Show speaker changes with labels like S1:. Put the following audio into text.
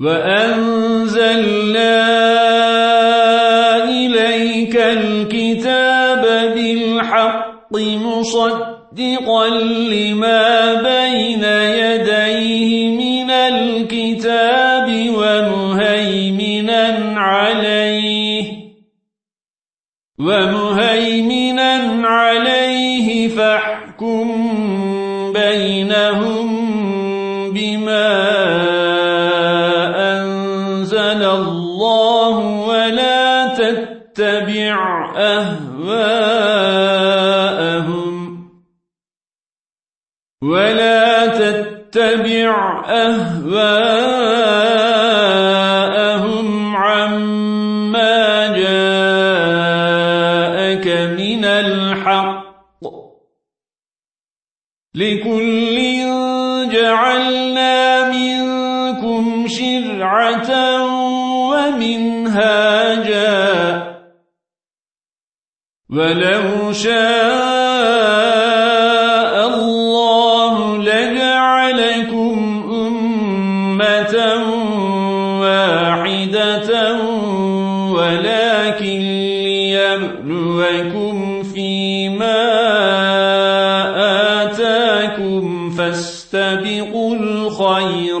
S1: وأنزلنا إليك الكتاب بالحق مصدقا لما بين يديه من الكتاب ومهيمنا عليه ومهيمنا عليه فاحكم بينهم بما أنزل الله ولا تتبع أهواءهم ولا تتبع أهواءهم عما جاءك من الحق لكل جعلنا شرعة ومنهاجا. ولو شاء الله لجعلكم أمة واحدة ولكن ليبلوكم فيما آتاكم فاستبقوا الخيرات.